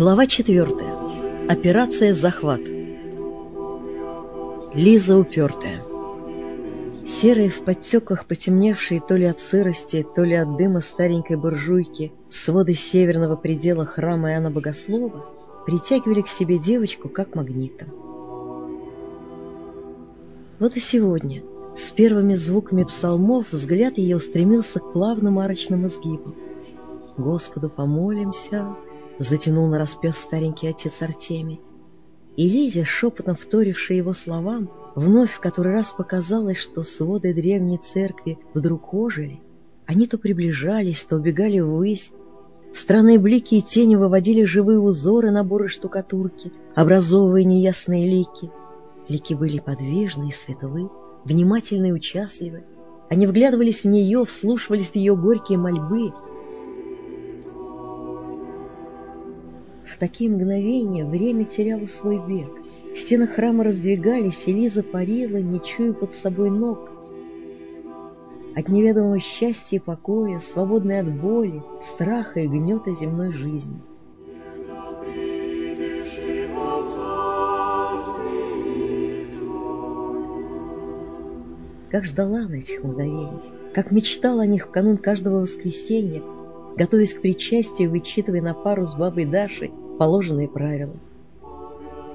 Глава четвертая. Операция «Захват». Лиза упертая. Серые в подтеках, потемневшие то ли от сырости, то ли от дыма старенькой буржуйки, своды северного предела храма Иоанна Богослова притягивали к себе девочку как магнитом. Вот и сегодня, с первыми звуками псалмов, взгляд ее устремился к плавным арочным изгибам. «Господу помолимся!» — затянул на распев старенький отец Артемий. И Лизя, шепотом вторившая его словам, вновь в который раз показалось, что своды древней церкви вдруг ожили. Они то приближались, то убегали ввысь. Странные блики и тени выводили живые узоры на бурой штукатурке, образовывая неясные лики. Лики были подвижны и светлы, внимательны и участливы. Они вглядывались в нее, вслушивались в ее горькие мольбы — такие мгновения время теряло свой бег. Стены храма раздвигались, и Лиза парила, не чуя под собой ног. От неведомого счастья и покоя, свободной от боли, страха и гнета земной жизни. Как ждала она этих мгновений, как мечтала о них в канун каждого воскресенья, готовясь к причастию, вычитывая на пару с бабой Дашей положенные правила.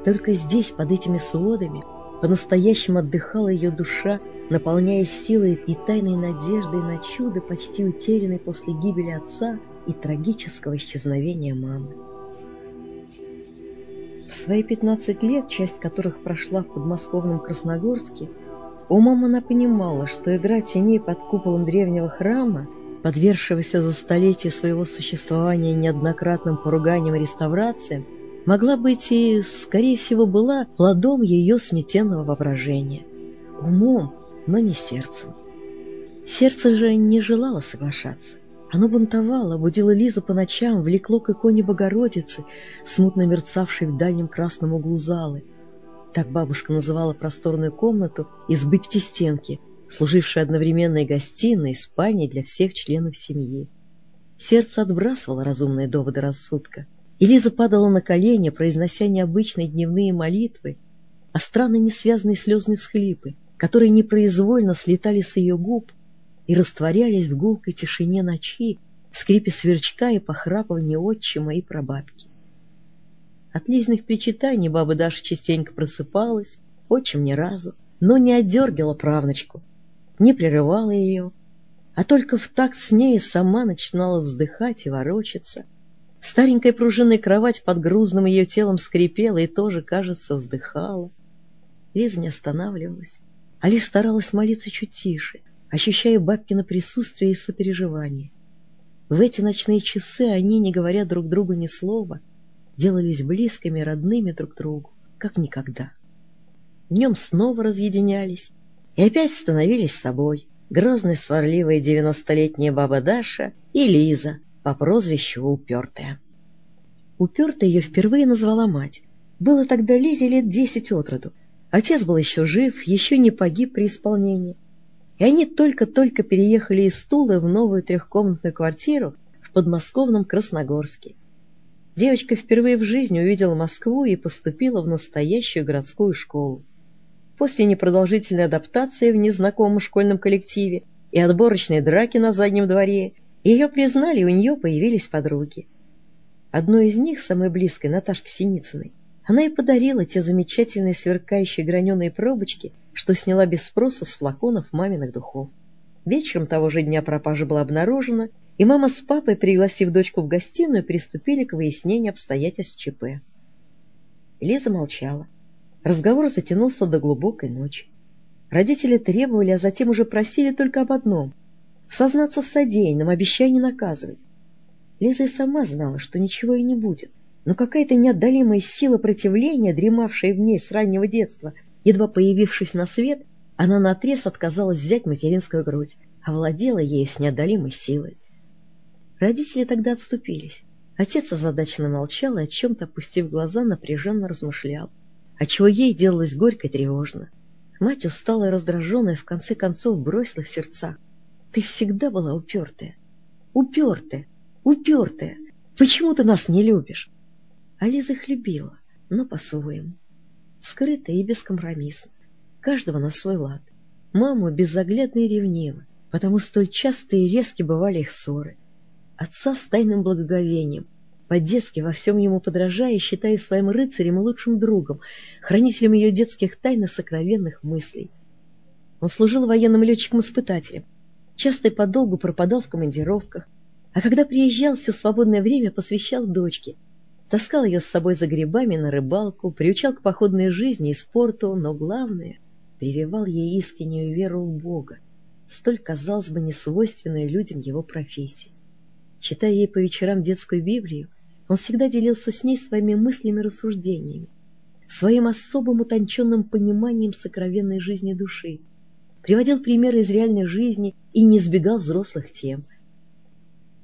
Только здесь, под этими сводами, по-настоящему отдыхала ее душа, наполняясь силой и тайной надеждой на чудо, почти утерянной после гибели отца и трагического исчезновения мамы. В свои 15 лет, часть которых прошла в подмосковном Красногорске, умом она понимала, что игра теней под куполом древнего храма подвергшегося за столетия своего существования неоднократным поруганиям и реставрациям, могла быть и, скорее всего, была плодом ее сметенного воображения. Умом, но не сердцем. Сердце же не желало соглашаться. Оно бунтовало, будило Лизу по ночам, влекло к иконе Богородицы, смутно мерцавшей в дальнем красном углу залы. Так бабушка называла просторную комнату избы пятистенки, служившей одновременно и гостиной, и спальней для всех членов семьи. Сердце отбрасывало разумные доводы рассудка, и падала на колени, произнося необычные дневные молитвы, а странно несвязанные слезные всхлипы, которые непроизвольно слетали с ее губ и растворялись в гулкой тишине ночи, скрипе сверчка и похрапывании отчима и прабабки. От Лизных причитаний баба Даша частенько просыпалась, отчим ни разу, но не отдергивала правнучку, не прерывала ее, а только в такт с ней сама начинала вздыхать и ворочаться. Старенькая пружинная кровать под грузным ее телом скрипела и тоже, кажется, вздыхала. Лиза не останавливалась, а лишь старалась молиться чуть тише, ощущая бабкино присутствие и сопереживание. В эти ночные часы они, не говоря друг другу ни слова, делались близкими, родными друг другу, как никогда. Днем снова разъединялись, и опять становились собой грозная сварливая девяностолетняя баба Даша и Лиза по прозвищу Упертая. Упертая ее впервые назвала мать. Было тогда Лизе лет десять от роду. Отец был еще жив, еще не погиб при исполнении. И они только-только переехали из Тулы в новую трехкомнатную квартиру в подмосковном Красногорске. Девочка впервые в жизни увидела Москву и поступила в настоящую городскую школу. После непродолжительной адаптации в незнакомом школьном коллективе и отборочной драки на заднем дворе ее признали, у нее появились подруги. Одной из них, самой близкой, Наташке Синицыной, она и подарила те замечательные сверкающие граненые пробочки, что сняла без спросу с флаконов маминых духов. Вечером того же дня пропажа была обнаружена, и мама с папой, пригласив дочку в гостиную, приступили к выяснению обстоятельств ЧП. Лиза молчала. Разговор затянулся до глубокой ночи. Родители требовали, а затем уже просили только об одном — сознаться в содеянном, обещая не наказывать. Лиза и сама знала, что ничего и не будет, но какая-то неотдалимая сила противления, дремавшая в ней с раннего детства, едва появившись на свет, она наотрез отказалась взять материнскую грудь, овладела ею с неотдалимой силой. Родители тогда отступились. Отец озадаченно молчал и, о чем-то опустив глаза, напряженно размышлял отчего ей делалось горько и тревожно. Мать, усталая и раздраженная, в конце концов бросила в сердцах. «Ты всегда была упертая. Упертая, упертая. Почему ты нас не любишь?» А их любила, но по-своему. Скрыто и бескомпромиссно. Каждого на свой лад. Маму безоглядно и ревниво, потому столь часто и резки бывали их ссоры. Отца с тайным благоговением, по-детски во всем ему подражая, считая своим рыцарем и лучшим другом, хранителем ее детских тайн и сокровенных мыслей. Он служил военным летчиком-испытателем, часто и подолгу пропадал в командировках, а когда приезжал, все свободное время посвящал дочке, таскал ее с собой за грибами на рыбалку, приучал к походной жизни и спорту, но главное — прививал ей искреннюю веру в Бога, столь, казалось бы, несвойственную людям его профессии. Читая ей по вечерам детскую Библию, он всегда делился с ней своими мыслями и рассуждениями, своим особым утонченным пониманием сокровенной жизни души, приводил примеры из реальной жизни и не избегал взрослых тем.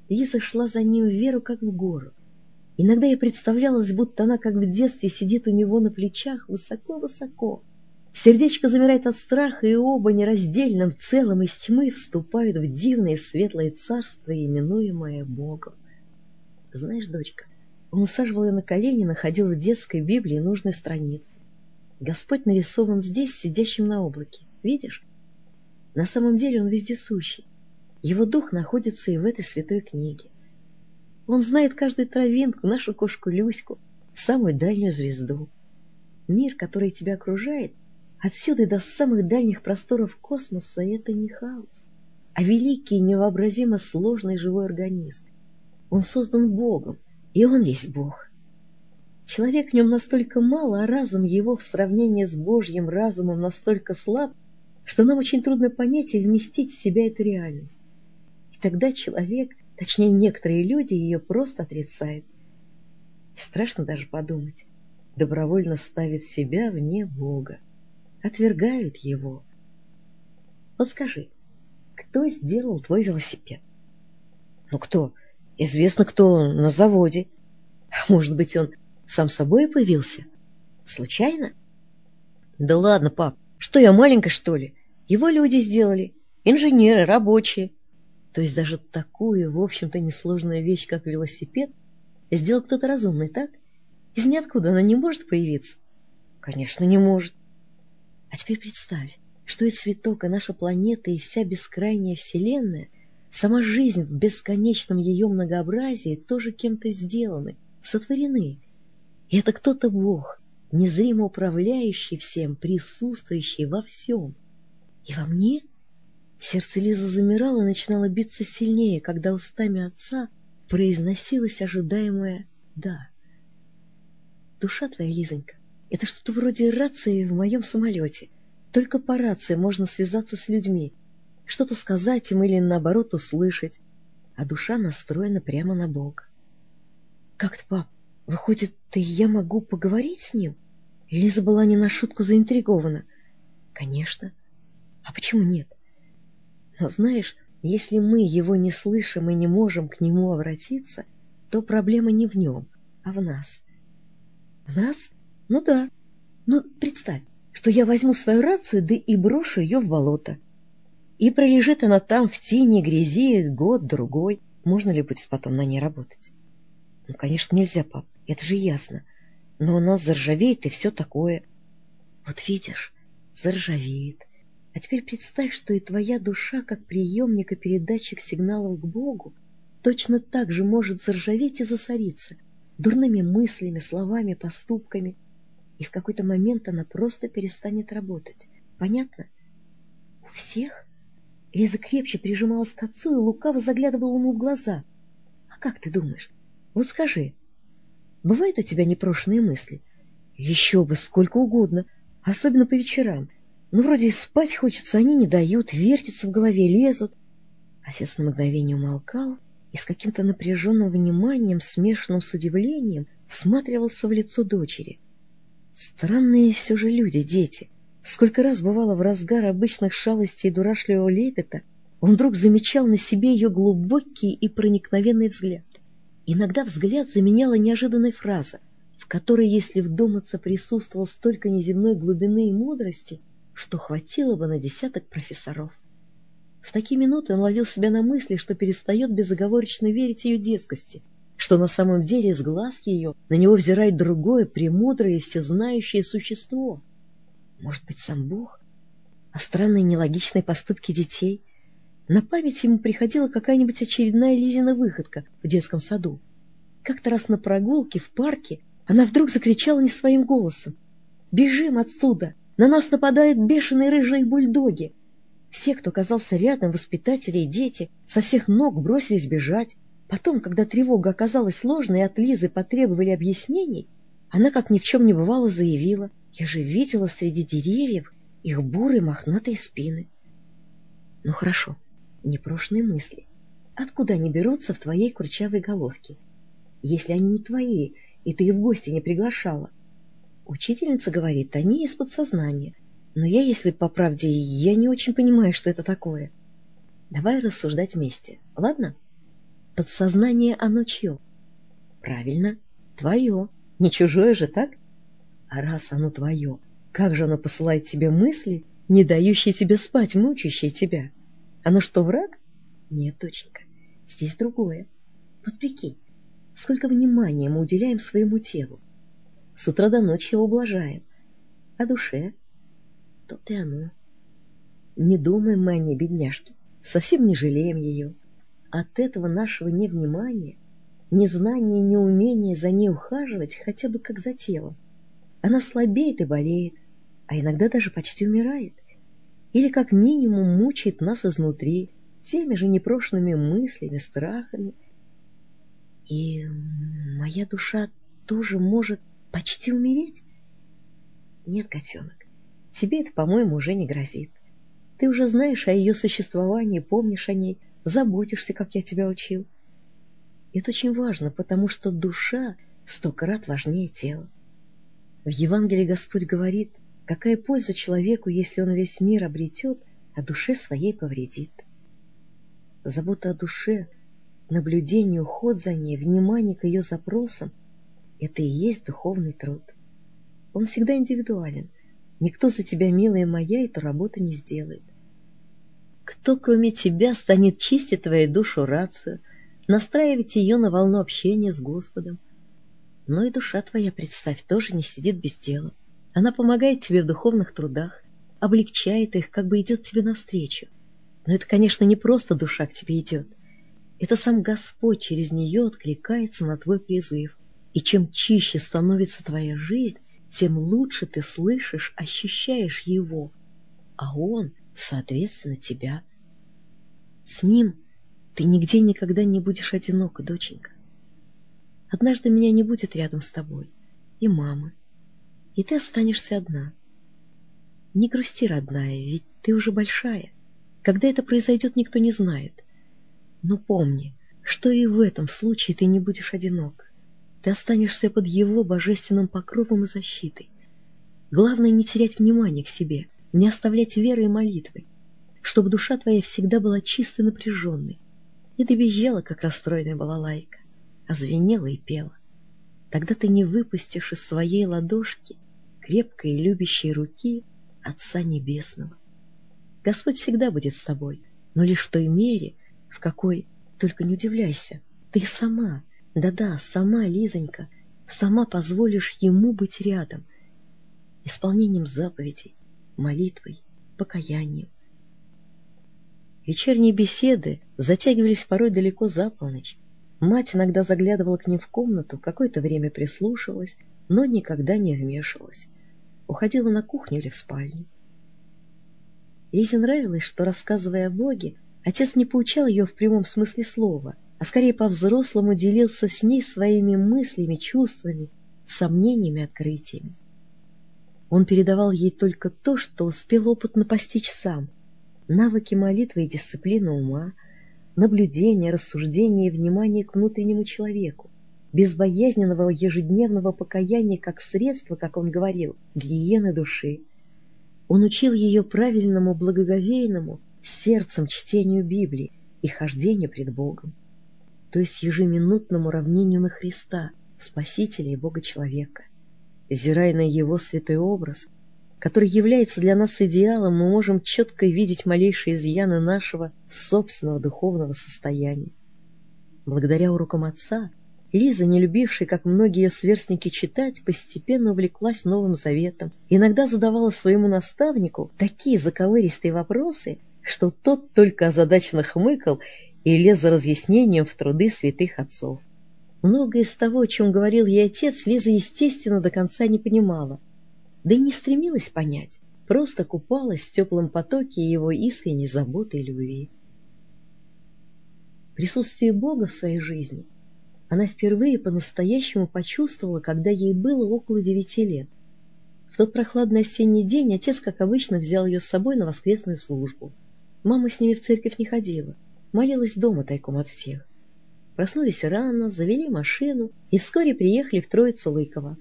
Лиза шла за ним в веру, как в гору. Иногда ей представлялось, будто она, как в детстве, сидит у него на плечах высоко-высоко. Сердечко замирает от страха, и оба нераздельным целым из тьмы вступают в дивное светлое царство, именуемое Богом. Знаешь, дочка, он усаживал ее на колени, находил в детской Библии нужную страницу. Господь нарисован здесь, сидящим на облаке. Видишь? На самом деле он вездесущий. Его дух находится и в этой святой книге. Он знает каждую травинку, нашу кошку Люську, самую дальнюю звезду. Мир, который тебя окружает, отсюда и до самых дальних просторов космоса, это не хаос, а великий невообразимо сложный живой организм. Он создан Богом, и он есть Бог. Человек в нем настолько мало, а разум его в сравнении с Божьим разумом настолько слаб, что нам очень трудно понять и вместить в себя эту реальность. И тогда человек, точнее некоторые люди, ее просто отрицают. И страшно даже подумать, добровольно ставит себя вне Бога, отвергают его. Вот скажи, кто сделал твой велосипед? Ну кто? Известно, кто на заводе. Может быть, он сам собой появился? Случайно? Да ладно, пап, что я маленькая, что ли? Его люди сделали, инженеры, рабочие. То есть даже такую, в общем-то, несложную вещь, как велосипед, сделал кто-то разумный, так? Из ниоткуда она не может появиться? Конечно, не может. А теперь представь, что и цветок, и наша планета, и вся бескрайняя Вселенная — Сама жизнь в бесконечном ее многообразии тоже кем-то сделаны, сотворены. И это кто-то Бог, незримо управляющий всем, присутствующий во всем. И во мне сердце Лизы замирало и начинало биться сильнее, когда устами отца произносилось ожидаемое «да». Душа твоя, Лизонька, это что-то вроде рации в моем самолете. Только по рации можно связаться с людьми, что-то сказать им или, наоборот, услышать, а душа настроена прямо на Бога. Как-то, пап, выходит, ты и я могу поговорить с ним? Лиза была не на шутку заинтригована. Конечно. А почему нет? Но знаешь, если мы его не слышим и не можем к нему обратиться, то проблема не в нем, а в нас. В нас? Ну да. Ну, представь, что я возьму свою рацию, да и брошу ее в болото. И пролежит она там в тени, грязи год-другой. Можно ли будет потом на ней работать? Ну, конечно, нельзя, пап, это же ясно. Но она заржавеет и все такое. Вот видишь, заржавеет. А теперь представь, что и твоя душа, как приемник и передатчик сигналов к Богу, точно так же может заржаветь и засориться дурными мыслями, словами, поступками. И в какой-то момент она просто перестанет работать. Понятно? У всех? Лиза крепче прижималась к отцу и лукаво заглядывала ему в глаза. «А как ты думаешь? Вот скажи, бывают у тебя непрошенные мысли?» «Еще бы, сколько угодно, особенно по вечерам. Ну, вроде и спать хочется, они не дают, вертятся в голове, лезут». Отец на мгновение умолкал и с каким-то напряженным вниманием, смешанным с удивлением, всматривался в лицо дочери. Странные все же люди, дети. Сколько раз бывало в разгар обычных шалостей и дурашливого лепета, он вдруг замечал на себе ее глубокий и проникновенный взгляд. Иногда взгляд заменяла неожиданная фраза, в которой, если вдуматься, присутствовал столько неземной глубины и мудрости, что хватило бы на десяток профессоров. В такие минуты он ловил себя на мысли, что перестает безоговорочно верить ее детскости, что на самом деле из глаз ее на него взирает другое, премудрое и всезнающее существо. Может быть, сам Бог? А странные нелогичные поступки детей? На память ему приходила какая-нибудь очередная Лизина выходка в детском саду. Как-то раз на прогулке в парке она вдруг закричала не своим голосом. «Бежим отсюда! На нас нападают бешеные рыжие бульдоги!» Все, кто оказался рядом, воспитатели и дети, со всех ног бросились бежать. Потом, когда тревога оказалась сложной и от Лизы потребовали объяснений, она, как ни в чем не бывало, заявила, «Я же видела среди деревьев их бурые мохнатые спины». Ну хорошо, непрошенные мысли. Откуда они берутся в твоей курчавой головке? Если они не твои, и ты их в гости не приглашала. Учительница говорит, они из подсознания. Но я, если по правде, я не очень понимаю, что это такое. Давай рассуждать вместе, ладно? Подсознание оно чье? Правильно, твое. Не чужое же, так? А раз оно твое, как же оно посылает тебе мысли, не дающие тебе спать, мучающие тебя? Оно что, враг? Нет, доченька, здесь другое. Вот прикинь, сколько внимания мы уделяем своему телу. С утра до ночи его ублажаем. А душе? Тут и оно. Не думаем мы о ней, бедняжки, совсем не жалеем ее. От этого нашего невнимания, незнания и неумения за ней ухаживать хотя бы как за телом. Она слабеет и болеет, а иногда даже почти умирает. Или как минимум мучает нас изнутри теми же непрошенными мыслями, страхами. И моя душа тоже может почти умереть? Нет, котенок, тебе это, по-моему, уже не грозит. Ты уже знаешь о ее существовании, помнишь о ней, заботишься, как я тебя учил. Это очень важно, потому что душа сто крат важнее тела. В Евангелии Господь говорит, какая польза человеку, если он весь мир обретет, а душе своей повредит. Забота о душе, наблюдение, уход за ней, внимание к ее запросам — это и есть духовный труд. Он всегда индивидуален. Никто за тебя, милая моя, эту работу не сделает. Кто, кроме тебя, станет чистить твою душу рацию, настраивать ее на волну общения с Господом? Но и душа твоя, представь, тоже не сидит без дела. Она помогает тебе в духовных трудах, облегчает их, как бы идет тебе навстречу. Но это, конечно, не просто душа к тебе идет. Это сам Господь через нее откликается на твой призыв. И чем чище становится твоя жизнь, тем лучше ты слышишь, ощущаешь Его. А Он соответственно, тебя. С ним ты нигде никогда не будешь одинока, доченька. Однажды меня не будет рядом с тобой, и мамы, и ты останешься одна. Не грусти, родная, ведь ты уже большая. Когда это произойдет, никто не знает. Но помни, что и в этом случае ты не будешь одинок. Ты останешься под его божественным покровом и защитой. Главное не терять внимание к себе, не оставлять веры и молитвы, чтобы душа твоя всегда была чистой и напряженной, и ты визжала, как расстроенная балалайка, звенела и пела. Тогда ты не выпустишь из своей ладошки крепкой и любящей руки Отца Небесного. Господь всегда будет с тобой, но лишь в той мере, в какой, только не удивляйся, ты сама, да-да, сама, Лизонька, сама позволишь Ему быть рядом, исполнением заповедей, молитвой, покаянием. Вечерние беседы затягивались порой далеко за полночь. Мать иногда заглядывала к ним в комнату, какое-то время прислушивалась, но никогда не вмешивалась. Уходила на кухню или в спальню. Лизе нравилось, что, рассказывая о Боге, отец не поучал ее в прямом смысле слова, а скорее по-взрослому делился с ней своими мыслями, чувствами, сомнениями, открытиями. Он передавал ей только то, что успел опытно постичь сам. Навыки молитвы и дисциплина ума, наблюдение, рассуждение и внимание к внутреннему человеку, безбоязненного ежедневного покаяния как средство, как он говорил, гигиены души. Он учил ее правильному благоговейному сердцем чтению Библии и хождению пред Богом, то есть ежеминутному равнению на Христа, Спасителя и Бога-человека. Взирая на его святой образ, который является для нас идеалом, мы можем четко видеть малейшие изъяны нашего собственного духовного состояния. Благодаря урокам Отца Лиза, не любившая, как многие ее сверстники, читать, постепенно увлеклась Новым Заветом. Иногда задавала своему наставнику такие заковыристые вопросы, что тот только озадаченно хмыкал и лез за разъяснением в труды святых отцов. Многое из того, о чем говорил ей отец, Лиза, естественно, до конца не понимала. Да и не стремилась понять, просто купалась в теплом потоке его искренней заботы и любви. Присутствие Бога в своей жизни она впервые по-настоящему почувствовала, когда ей было около девяти лет. В тот прохладный осенний день отец, как обычно, взял ее с собой на воскресную службу. Мама с ними в церковь не ходила, молилась дома тайком от всех. Проснулись рано, завели машину и вскоре приехали в Троицу Лыкова.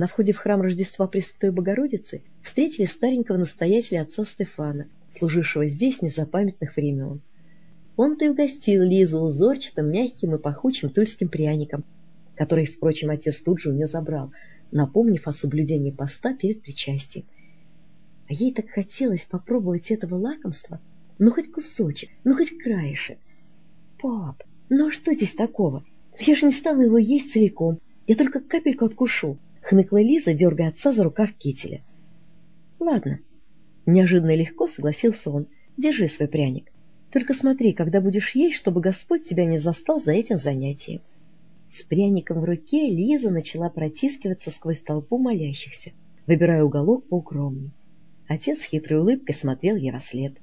На входе в храм Рождества Пресвятой Богородицы встретили старенького настоятеля отца Стефана, служившего здесь незапамятных времен. Он-то и угостил Лизу узорчатым, мягким и пахучим тульским пряником, который, впрочем, отец тут же у нее забрал, напомнив о соблюдении поста перед причастием. А ей так хотелось попробовать этого лакомства, ну хоть кусочек, ну хоть краешек. «Пап, ну а что здесь такого? Я же не стану его есть целиком, я только капельку откушу», — хныкла Лиза, дергая отца за рукав кителя. «Ладно». Неожиданно легко согласился он. «Держи свой пряник. Только смотри, когда будешь есть, чтобы Господь тебя не застал за этим занятием». С пряником в руке Лиза начала протискиваться сквозь толпу молящихся, выбирая уголок поукромней. Отец с хитрой улыбкой смотрел ей во след.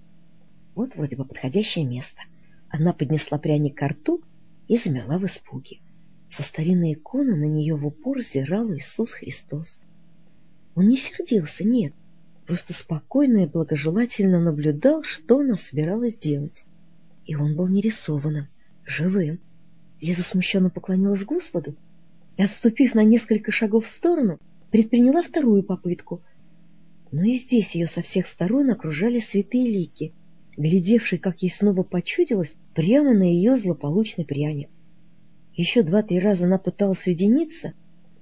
Вот вроде бы подходящее место — она поднесла пряник к рту и замерла в испуге. Со старинной иконы на нее в упор взирал Иисус Христос. Он не сердился, нет, просто спокойно и благожелательно наблюдал, что она собиралась делать. И он был не рисованным, живым. Лиза смущенно поклонилась Господу и, отступив на несколько шагов в сторону, предприняла вторую попытку. Но и здесь ее со всех сторон окружали святые лики — глядевший, как ей снова почудилось, прямо на ее злополучный пряник. Еще два-три раза она пыталась уединиться,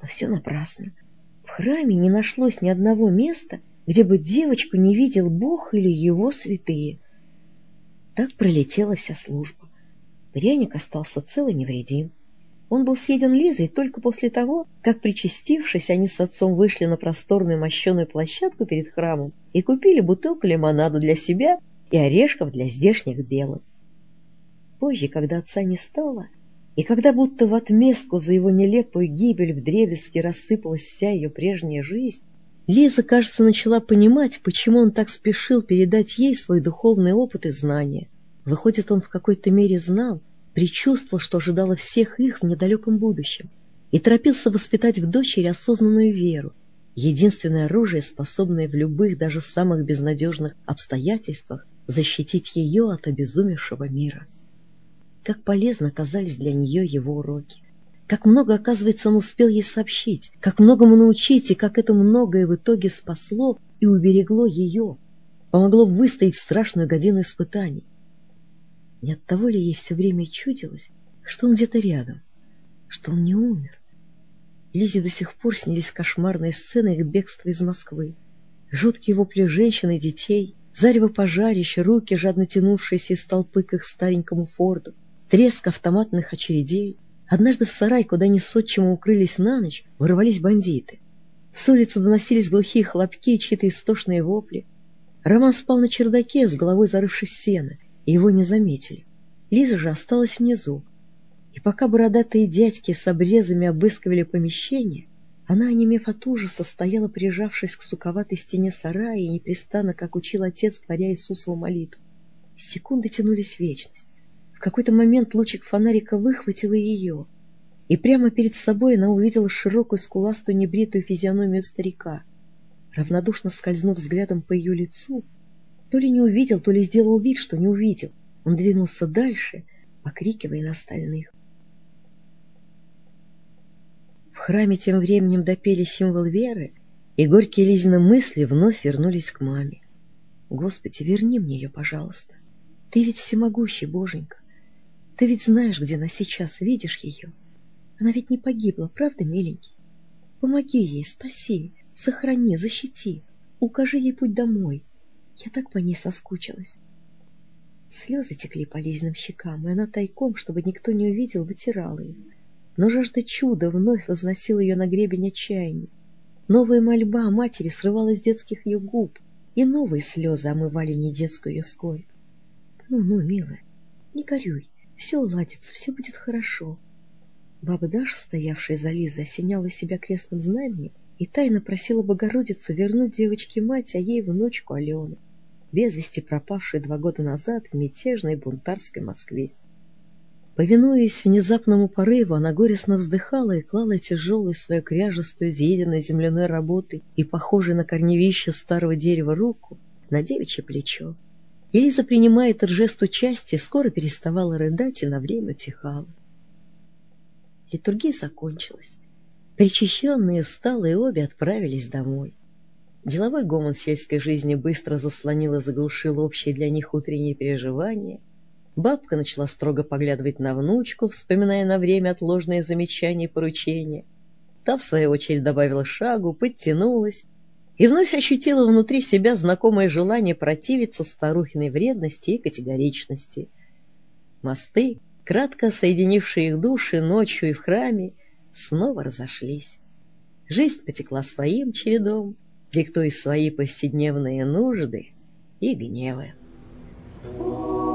но все напрасно. В храме не нашлось ни одного места, где бы девочку не видел Бог или его святые. Так пролетела вся служба. Пряник остался цел и невредим. Он был съеден Лизой только после того, как, причастившись, они с отцом вышли на просторную мощеную площадку перед храмом и купили бутылку лимонада для себя и орешков для здешних белых. Позже, когда отца не стало, и когда будто в отместку за его нелепую гибель в древеске рассыпалась вся ее прежняя жизнь, Лиза, кажется, начала понимать, почему он так спешил передать ей свой духовный опыт и знания. Выходит, он в какой-то мере знал, предчувствовал, что ожидало всех их в недалеком будущем, и торопился воспитать в дочери осознанную веру, единственное оружие, способное в любых, даже самых безнадежных обстоятельствах защитить ее от обезумевшего мира. Как полезно оказались для нее его уроки. Как много, оказывается, он успел ей сообщить, как многому научить, и как это многое в итоге спасло и уберегло ее, помогло выстоять страшную годину испытаний. Не от того ли ей все время чудилось, что он где-то рядом, что он не умер? Лизе до сих пор снились кошмарные сцены их бегства из Москвы, жуткие вопли женщин и детей — зарево пожарища, руки, жадно тянувшиеся из толпы к их старенькому форду, треск автоматных очередей. Однажды в сарай, куда они с отчимом укрылись на ночь, ворвались бандиты. С улицы доносились глухие хлопки и чьи-то истошные вопли. Роман спал на чердаке, с головой зарывшись в сено, и его не заметили. Лиза же осталась внизу. И пока бородатые дядьки с обрезами обыскивали помещение, она, онемев от ужаса, стояла, прижавшись к суковатой стене сарая и непрестанно, как учил отец, творя Иисусову молитву. Секунды тянулись в вечность. Какой-то момент лучик фонарика выхватил ее, и прямо перед собой она увидела широкую скуластую небритую физиономию старика. Равнодушно скользнув взглядом по ее лицу, то ли не увидел, то ли сделал вид, что не увидел. Он двинулся дальше, покрикивая на остальных. В храме тем временем допели символ веры, и горькие Лизины мысли вновь вернулись к маме. Господи, верни мне ее, пожалуйста. Ты ведь всемогущий, Боженька. Ты ведь знаешь, где она сейчас, видишь ее. Она ведь не погибла, правда, миленький? Помоги ей, спаси, сохрани, защити, укажи ей путь домой. Я так по ней соскучилась. Слезы текли по Лизиным щекам, и она тайком, чтобы никто не увидел, вытирала их. Но жажда чуда вновь возносила ее на гребень отчаяния. Новая мольба матери срывалась с детских ее губ, и новые слезы омывали недетскую ее скорбь. «Ну-ну, милая, не горюй, все уладится, все будет хорошо». Баба Даша, стоявшая за Лизой, осеняла себя крестным знаменем и тайно просила Богородицу вернуть девочке мать, а ей внучку Алену, без вести пропавшую два года назад в мятежной бунтарской Москве. Повинуясь внезапному порыву, она горестно вздыхала и клала тяжелую свою кряжестую, изъеденной земляной работой и похожей на корневище старого дерева руку на девичье плечо. И Лиза, принимая этот жест участия, скоро переставала рыдать и на время утихала. Литургия закончилась. Причащенные, усталые обе отправились домой. Деловой гомон сельской жизни быстро заслонил и заглушил общие для них утренние переживания — Бабка начала строго поглядывать на внучку, вспоминая на время отложенные замечания и поручения. Та, в свою очередь, добавила шагу, подтянулась и вновь ощутила внутри себя знакомое желание противиться старухиной вредности и категоричности. Мосты, кратко соединившие их души ночью и в храме, снова разошлись. Жизнь потекла своим чередом, диктуя свои повседневные нужды и гневы. Thank.